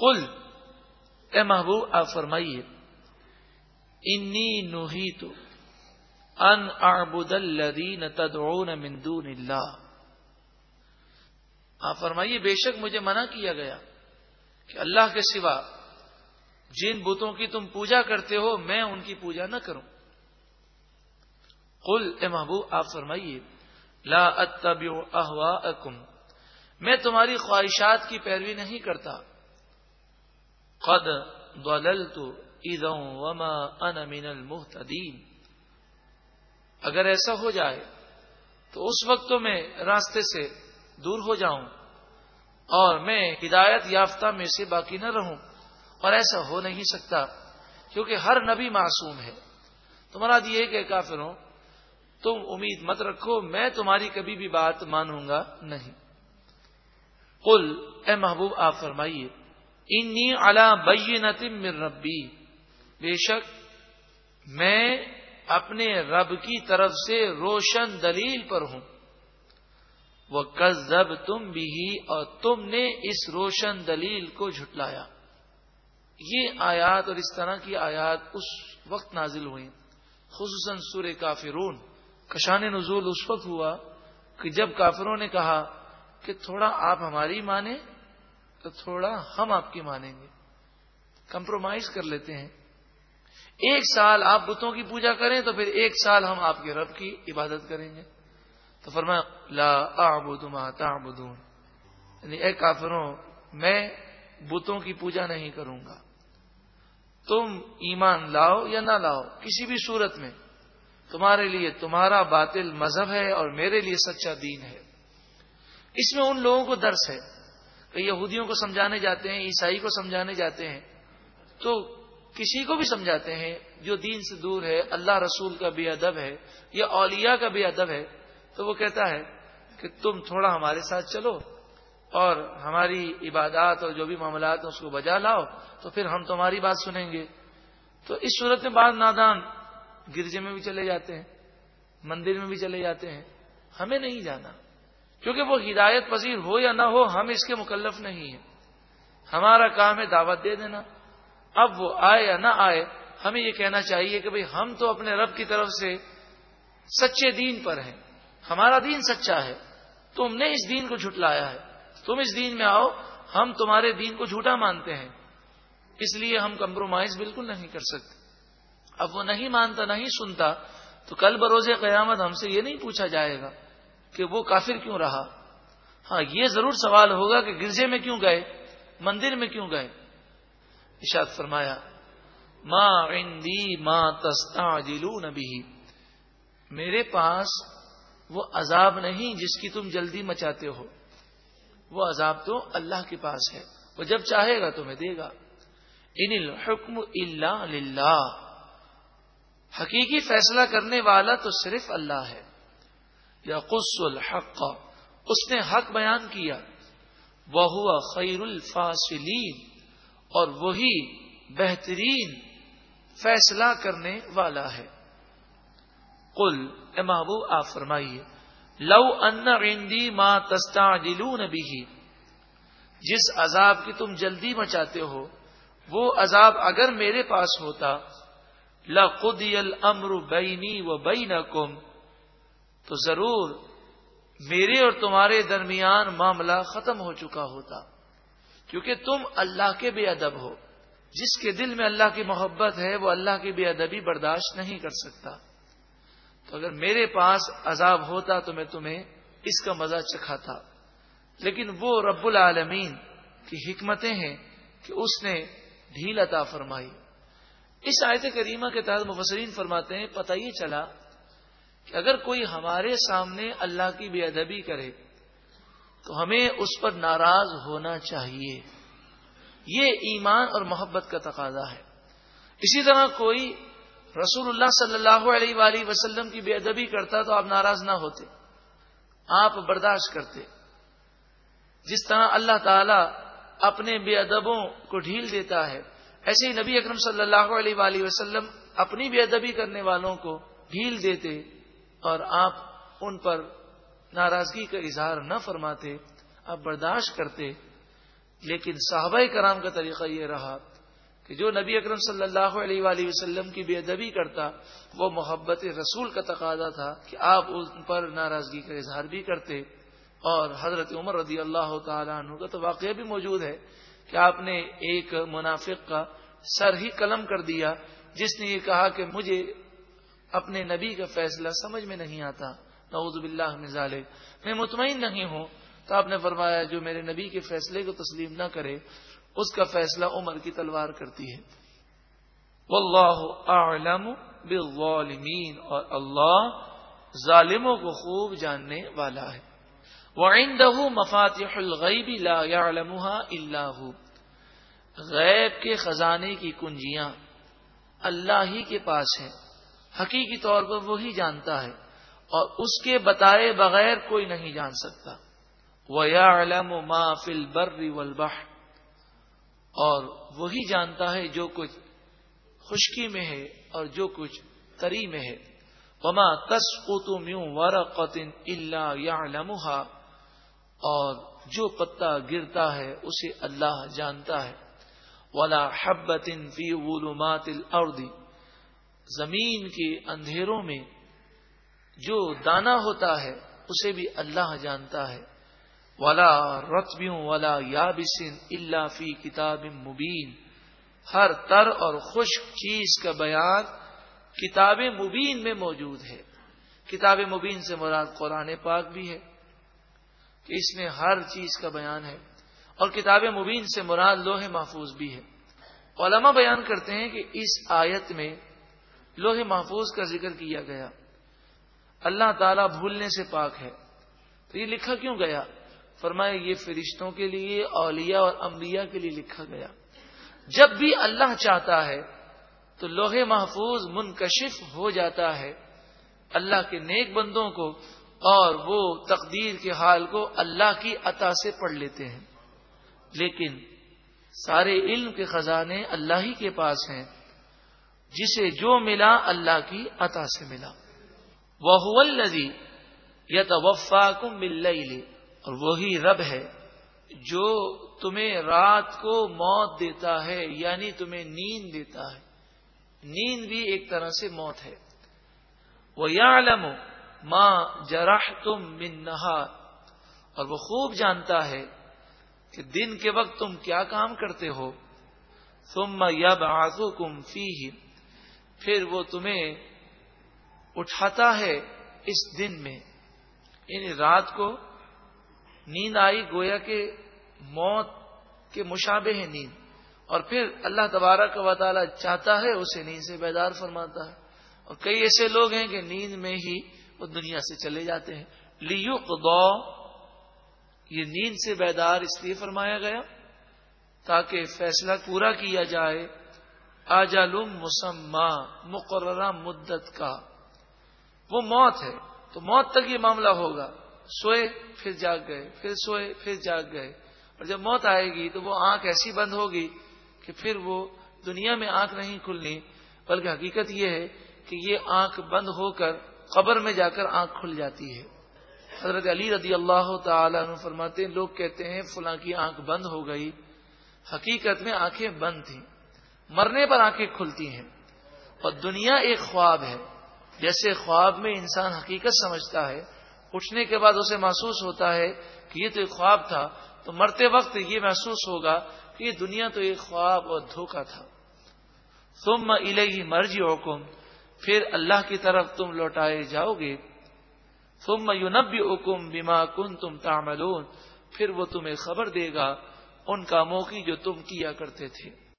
قل، اے محبوب، آپ فرمائیے، انی نوہی تو ان اعبد الذین تدعون من دون اللہ. آپ فرمائیے، بے شک مجھے منع کیا گیا کہ اللہ کے سوا جن بتوں کی تم پوجا کرتے ہو، میں ان کی پوجا نہ کروں۔ قل، اے محبوب، آپ فرمائیے، لا اتبع احواءکم میں تمہاری خواہشات کی پیروی نہیں کرتا۔ قد ضللت اذا وما انا من المهتدین اگر ایسا ہو جائے تو اس وقت تو میں راستے سے دور ہو جاؤں اور میں ہدایت یافتہ میں سے باقی نہ رہوں اور ایسا ہو نہیں سکتا کیونکہ ہر نبی معصوم ہے۔ تمہارا یہ کہ کافروں، تم امید مت رکھو، میں تمہاری کبھی بھی بات مانوں گا نہیں۔ قل، اے محبوب، آپ فرمائیے۔ انی علا بینتم من ربی۔ بے شک میں اپنے رب کی طرف سے روشن دلیل پر ہوں۔ وہ کزب تم بھی اور تم نے اس روشن دلیل کو جھٹلایا۔ یہ آیات اور اس طرح کی آیات اس وقت نازل ہوئی خصوصاً سور کافرون۔ کشان نزول اس وقت ہوا کہ جب کافروں نے کہا کہ تھوڑا آپ ہماری مانیں تو تھوڑا ہم آپ کی مانیں گے۔ کمپرومائز کر لیتے ہیں۔ ایک سال آپ بتوں کی پوجا کریں تو پھر ایک سال ہم آپ کے رب کی عبادت کریں گے۔ تو فرمایا، لا اعبد ما تعبدون۔ یعنی اے کافروں، میں بتوں کی پوجا نہیں کروں گا۔ تم ایمان لاؤ یا نہ لاؤ، کسی بھی صورت میں۔ تمہارے لیے تمہارا باطل مذہب ہے اور میرے لیے سچا دین ہے۔ اس میں ان لوگوں کو درس ہے۔ کہ یہودیوں کو سمجھانے جاتے ہیں، عیسائی کو سمجھانے جاتے ہیں۔ تو کسی کو بھی سمجھاتے ہیں جو دین سے دور ہے، اللہ رسول کا بے ادب ہے یا اولیاء کا بے ادب ہے، تو وہ کہتا ہے کہ تم تھوڑا ہمارے ساتھ چلو اور ہماری عبادات اور جو بھی معاملات ہیں اس کو بجا لاؤ، تو پھر ہم تمہاری بات سنیں گے۔ تو اس صورت میں بعض نادان گرجے میں بھی چلے جاتے ہیں، مندر میں بھی چلے جاتے ہیں۔ ہمیں نہیں جانا۔ کیونکہ وہ ہدایت پذیر ہو یا نہ ہو، ہم اس کے مکلف نہیں ہیں۔ ہمارا کام ہے دعوت دے دینا۔ اب وہ آئے یا نہ آئے، ہمیں یہ کہنا چاہیے کہ بھئی ہم تو اپنے رب کی طرف سے سچے دین پر ہیں۔ ہمارا دین سچا ہے۔ تم نے اس دین کو جھٹلایا ہے۔ تم اس دین میں آؤ، ہم تمہارے دین کو جھوٹا مانتے ہیں۔ اس لیے ہم کمپرومائز بالکل نہیں کر سکتے۔ اب وہ نہیں مانتا، نہیں سنتا، تو کل بروز قیامت ہم سے یہ نہیں پوچھا جائے گا کہ وہ کافر کیوں رہا؟ ہاں یہ ضرور سوال ہوگا کہ گرجے میں کیوں گئے؟ مندر میں کیوں گئے؟ اشاد فرمایا ماں عندی ماں تستا جلو میرے پاس وہ عذاب نہیں جس کی تم جلدی مچاتے ہو۔ وہ عذاب تو اللہ کے پاس ہے۔ وہ جب چاہے گا تمہیں دے گا۔ ان الحکم اللہ للہ۔ حقیقی فیصلہ کرنے والا تو صرف اللہ ہے۔ یا قص الحق، اس نے حق بیان کیا۔ وہ خیر الفاصلین، اور وہی بہترین فیصلہ کرنے والا ہے۔ کل اے محبوب، آپ فرمائیے، لو ان رندی ماں تستا نبی جس عذاب کی تم جلدی مچاتے ہو، وہ عذاب اگر میرے پاس ہوتا لقدی الامر بینی و بین تو ضرور میرے اور تمہارے درمیان معاملہ ختم ہو چکا ہوتا۔ کیونکہ تم اللہ کے بے ادب ہو۔ جس کے دل میں اللہ کی محبت ہے، وہ اللہ کی بے ادبی برداشت نہیں کر سکتا۔ تو اگر میرے پاس عذاب ہوتا تو میں تمہیں اس کا مزہ چکھاتا۔ لیکن وہ رب العالمین کی حکمتیں ہیں کہ اس نے ڈھیل عطا فرمائی۔ اس آیت کریمہ کے تحت مفسرین فرماتے ہیں، پتہ یہ چلا کہ اگر کوئی ہمارے سامنے اللہ کی بے ادبی کرے، تو ہمیں اس پر ناراض ہونا چاہیے۔ یہ ایمان اور محبت کا تقاضا ہے۔ اسی طرح کوئی رسول اللہ صلی اللہ علیہ وآلہ وسلم کی بے ادبی کرتا تو آپ ناراض نہ ہوتے۔ آپ برداشت کرتے۔ جس طرح اللہ تعالی اپنے بے ادبوں کو ڈھیل دیتا ہے، ایسے ہی نبی اکرم صلی اللہ علیہ وآلہ وسلم اپنی بے ادبی کرنے والوں کو ڈھیل دیتے۔ اور آپ ان پر ناراضگی کا اظہار نہ فرماتے، آپ برداشت کرتے۔ لیکن صحابہ کرام کا طریقہ یہ رہا کہ جو نبی اکرم صلی اللہ علیہ وآلہ وسلم کی بے ادبی کرتا، وہ محبت رسول کا تقاضا تھا کہ آپ ان پر ناراضگی کا اظہار بھی کرتے۔ اور حضرت عمر رضی اللہ تعالیٰ عنہ کا تو واقعہ بھی موجود ہے کہ آپ نے ایک منافق کا سر ہی قلم کر دیا، جس نے یہ کہا کہ مجھے اپنے نبی کا فیصلہ سمجھ میں نہیں آتا۔ نعوذ باللہ من ذالک۔ میں مطمئن نہیں ہوں۔ تو آپ نے فرمایا، جو میرے نبی کے فیصلے کو تسلیم نہ کرے، اس کا فیصلہ عمر کی تلوار کرتی ہے۔ واللہ اعلم بالظالمین اور اللہ ظالموں کو خوب جاننے والا ہے۔ وعنده مفاتح الغیب لا يعلمها الا هو۔ غیب کے خزانے کی کنجیاں اللہ ہی کے پاس ہیں۔ حقیقی طور پر وہی جانتا ہے اور اس کے بتائے بغیر کوئی نہیں جان سکتا۔ وہ یا علم ما فل اور وہی جانتا ہے جو کچھ خشکی میں ہے اور جو کچھ تری میں ہے۔ وما تس تم ور قطن اللہ یا اور جو پتا گرتا ہے اسے اللہ جانتا ہے۔ ولا حبت فی ظلمات الارض زمین کے اندھیروں میں جو دانا ہوتا ہے، اسے بھی اللہ جانتا ہے۔ ولا رتبیوں ولا یابسن اللہ فی کتاب مبین ہر تر اور خشک چیز کا بیان کتاب مبین میں موجود ہے۔ کتاب مبین سے مراد قرآن پاک بھی ہے کہ اس میں ہر چیز کا بیان ہے۔ اور کتاب مبین سے مراد لوہے محفوظ بھی ہے۔ علماء بیان کرتے ہیں کہ اس آیت میں لوہے محفوظ کا ذکر کیا گیا۔ اللہ تعالیٰ بھولنے سے پاک ہے۔ تو یہ لکھا کیوں گیا؟ فرمایا، یہ فرشتوں کے لیے، اولیاء اور انبیاء کے لیے لکھا گیا۔ جب بھی اللہ چاہتا ہے تو لوہے محفوظ منکشف ہو جاتا ہے۔ اللہ کے نیک بندوں کو اور وہ تقدیر کے حال کو اللہ کی عطا سے پڑھ لیتے ہیں۔ لیکن سارے علم کے خزانے اللہ ہی کے پاس ہیں۔ جسے جو ملا اللہ کی عطا سے ملا۔ وہ الزی یا توفا کم اور وہی رب ہے جو تمہیں رات کو موت دیتا ہے یعنی تمہیں نیند دیتا ہے۔ نیند بھی ایک طرح سے موت ہے۔ وہ یا ماں جراح تم اور وہ خوب جانتا ہے کہ دن کے وقت تم کیا کام کرتے ہو۔ تم یب آزو کم فی پھر وہ تمہیں اٹھاتا ہے اس دن میں۔ یعنی رات کو نیند آئی، گویا کہ موت کے مشابے ہیں نیند۔ اور پھر اللہ تبارہ کا وطالعہ چاہتا ہے، اسے نیند سے بیدار فرماتا ہے۔ اور کئی ایسے لوگ ہیں کہ نیند میں ہی وہ دنیا سے چلے جاتے ہیں۔ لیو یہ نیند سے بیدار اس لیے فرمایا گیا تاکہ فیصلہ پورا کیا جائے آجالم مسمہ مقررہ مدت کا۔ وہ موت ہے، تو موت تک یہ معاملہ ہوگا۔ سوئے، پھر جاگ گئے، پھر سوئے، پھر جاگ گئے۔ اور جب موت آئے گی، تو وہ آنکھ ایسی بند ہوگی کہ پھر وہ دنیا میں آنکھ نہیں کھلنی، بلکہ حقیقت یہ ہے کہ یہ آنکھ بند ہو کر قبر میں جا کر آنکھ کھل جاتی ہے۔ حضرت علی رضی اللہ تعالی عنہ فرماتے ہیں، لوگ کہتے ہیں، فلاں کی آنکھ بند ہو گئی۔ حقیقت میں آنکھیں بند تھیں۔ مرنے پر آنکھیں کھلتی ہیں اور دنیا ایک خواب ہے۔ جیسے خواب میں انسان حقیقت سمجھتا ہے، اٹھنے کے بعد اسے محسوس ہوتا ہے کہ یہ تو ایک خواب تھا، تو مرتے وقت یہ محسوس ہوگا کہ یہ دنیا تو ایک خواب اور دھوکا تھا۔ تم الہی مرجی حکم پھر اللہ کی طرف تم لوٹائے جاؤ گے تم یونبی حکم بیما کن تم تاملون پھر وہ تمہیں خبر دے گا، ان کاموں کی جو تم کیا کرتے تھے۔